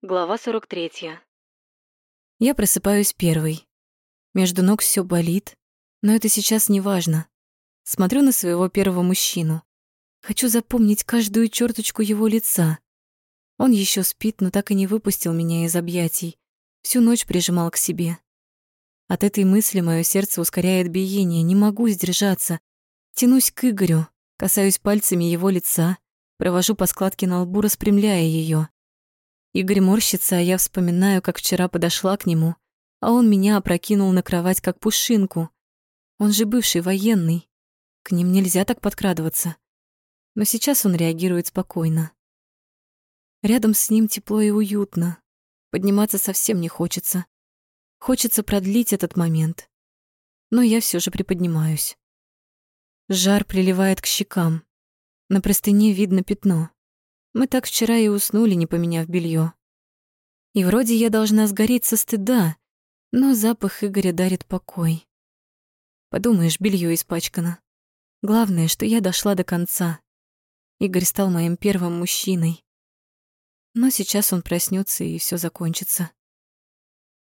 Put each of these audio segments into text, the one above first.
Глава 43. Я просыпаюсь первой. Между ног все болит, но это сейчас не важно. Смотрю на своего первого мужчину. Хочу запомнить каждую черточку его лица. Он еще спит, но так и не выпустил меня из объятий. Всю ночь прижимал к себе. От этой мысли мое сердце ускоряет биение, не могу сдержаться. Тянусь к Игорю, касаюсь пальцами его лица, провожу по складке на лбу, распрямляя ее. Игорь морщится, а я вспоминаю, как вчера подошла к нему, а он меня опрокинул на кровать, как пушинку. Он же бывший военный. К ним нельзя так подкрадываться. Но сейчас он реагирует спокойно. Рядом с ним тепло и уютно. Подниматься совсем не хочется. Хочется продлить этот момент. Но я все же приподнимаюсь. Жар приливает к щекам. На простыне видно пятно. Мы так вчера и уснули, не поменяв белье. И вроде я должна сгореть со стыда, но запах Игоря дарит покой. Подумаешь, белье испачкано. Главное, что я дошла до конца. Игорь стал моим первым мужчиной. Но сейчас он проснется и все закончится.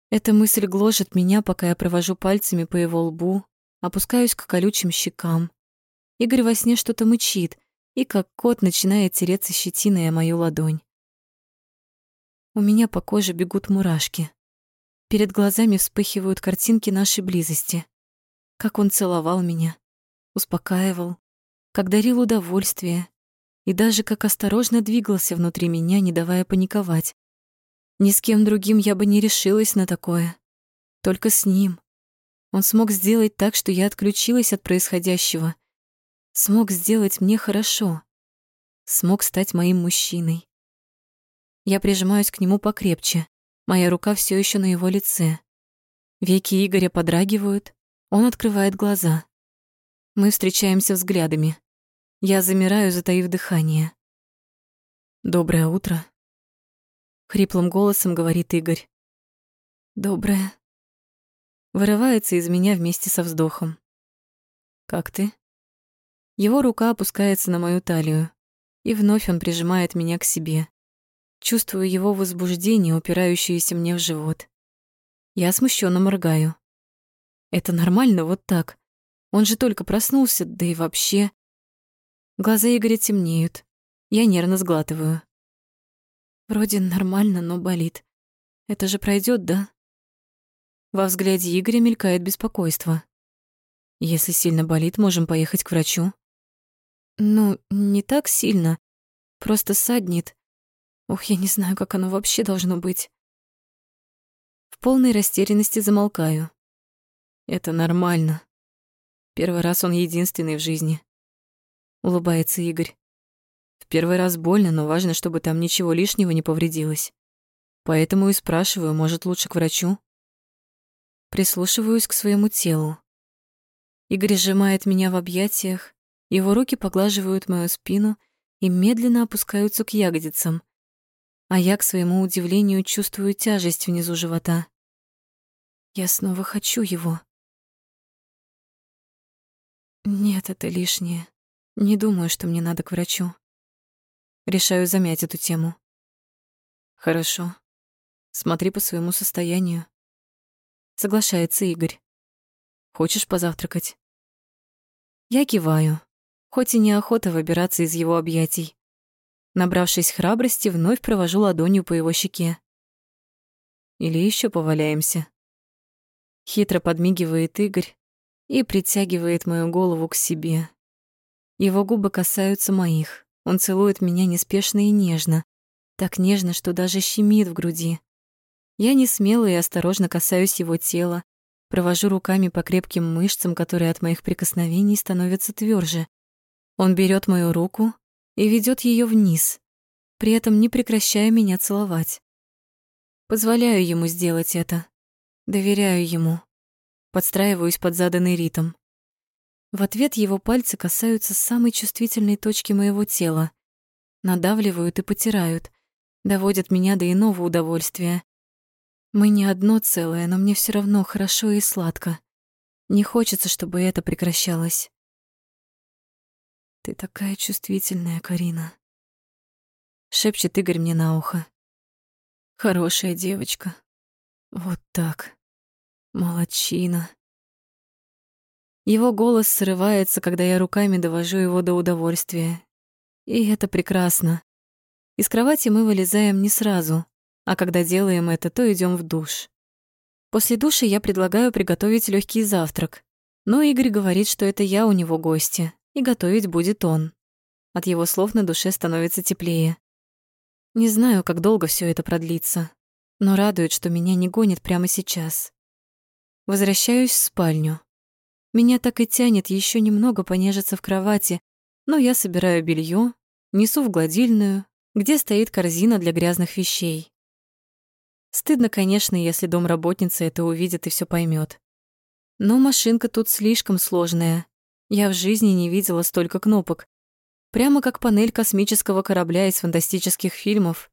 Эта мысль гложет меня, пока я провожу пальцами по его лбу, опускаюсь к колючим щекам. Игорь во сне что-то мычит, и как кот начинает тереться щетиной о мою ладонь. У меня по коже бегут мурашки. Перед глазами вспыхивают картинки нашей близости. Как он целовал меня, успокаивал, как дарил удовольствие и даже как осторожно двигался внутри меня, не давая паниковать. Ни с кем другим я бы не решилась на такое. Только с ним. Он смог сделать так, что я отключилась от происходящего — смог сделать мне хорошо, смог стать моим мужчиной. Я прижимаюсь к нему покрепче, моя рука все еще на его лице. Веки Игоря подрагивают, он открывает глаза. Мы встречаемся взглядами. Я замираю, затаив дыхание. «Доброе утро», — хриплым голосом говорит Игорь. «Доброе». Вырывается из меня вместе со вздохом. «Как ты?» Его рука опускается на мою талию, и вновь он прижимает меня к себе. Чувствую его возбуждение, упирающееся мне в живот. Я смущенно моргаю. Это нормально вот так. Он же только проснулся, да и вообще. Глаза Игоря темнеют. Я нервно сглатываю. Вроде нормально, но болит. Это же пройдет, да? Во взгляде Игоря мелькает беспокойство. Если сильно болит, можем поехать к врачу. Ну, не так сильно. Просто саднит. Ух, я не знаю, как оно вообще должно быть. В полной растерянности замолкаю. Это нормально. Первый раз он единственный в жизни. Улыбается Игорь. В первый раз больно, но важно, чтобы там ничего лишнего не повредилось. Поэтому и спрашиваю, может, лучше к врачу? Прислушиваюсь к своему телу. Игорь сжимает меня в объятиях, его руки поглаживают мою спину и медленно опускаются к ягодицам, а я, к своему удивлению, чувствую тяжесть внизу живота. Я снова хочу его. Нет, это лишнее. Не думаю, что мне надо к врачу. Решаю замять эту тему. Хорошо. Смотри по своему состоянию. Соглашается Игорь. Хочешь позавтракать? Я киваю хоть и неохота выбираться из его объятий. Набравшись храбрости, вновь провожу ладонью по его щеке. Или еще поваляемся. Хитро подмигивает Игорь и притягивает мою голову к себе. Его губы касаются моих. Он целует меня неспешно и нежно, так нежно, что даже щемит в груди. Я не смело и осторожно касаюсь его тела, провожу руками по крепким мышцам, которые от моих прикосновений становятся тверже. Он берет мою руку и ведет ее вниз, при этом не прекращая меня целовать. Позволяю ему сделать это, доверяю ему, подстраиваюсь под заданный ритм. В ответ его пальцы касаются самой чувствительной точки моего тела, надавливают и потирают, доводят меня до иного удовольствия. Мы не одно целое, но мне все равно хорошо и сладко. Не хочется, чтобы это прекращалось. «Ты такая чувствительная, Карина», — шепчет Игорь мне на ухо. Хорошая девочка. Вот так. Молодчина. Его голос срывается, когда я руками довожу его до удовольствия. И это прекрасно. Из кровати мы вылезаем не сразу, а когда делаем это, то идем в душ. После душа я предлагаю приготовить легкий завтрак, но Игорь говорит, что это я у него гости, и готовить будет он. От его слов на душе становится теплее. Не знаю, как долго все это продлится, но радует, что меня не гонит прямо сейчас. Возвращаюсь в спальню. Меня так и тянет еще немного понежиться в кровати, но я собираю белье, несу в гладильную, где стоит корзина для грязных вещей. Стыдно, конечно, если домработница это увидит и все поймет. Но машинка тут слишком сложная. Я в жизни не видела столько кнопок, Прямо как панель космического корабля из фантастических фильмов.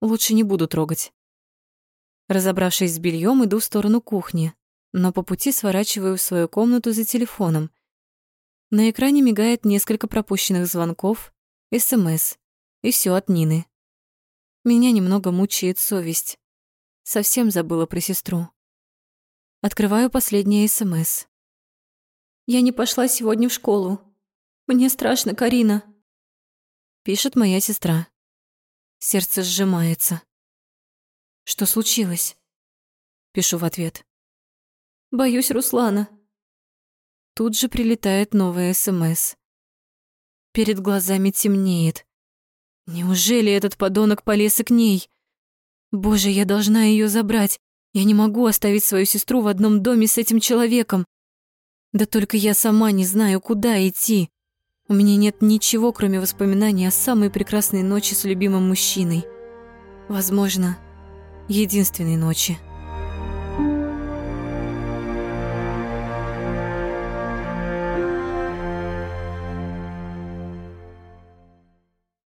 Лучше не буду трогать. Разобравшись с бельем, иду в сторону кухни, но по пути сворачиваю в свою комнату за телефоном. На экране мигает несколько пропущенных звонков, СМС, и все от Нины. Меня немного мучает совесть. Совсем забыла про сестру. Открываю последнее СМС. «Я не пошла сегодня в школу. Мне страшно, Карина. Пишет моя сестра. Сердце сжимается. Что случилось? Пишу в ответ. Боюсь Руслана. Тут же прилетает новая СМС. Перед глазами темнеет. Неужели этот подонок полез и к ней? Боже, я должна ее забрать. Я не могу оставить свою сестру в одном доме с этим человеком. Да только я сама не знаю, куда идти. У меня нет ничего, кроме воспоминаний о самой прекрасной ночи с любимым мужчиной. Возможно, единственной ночи.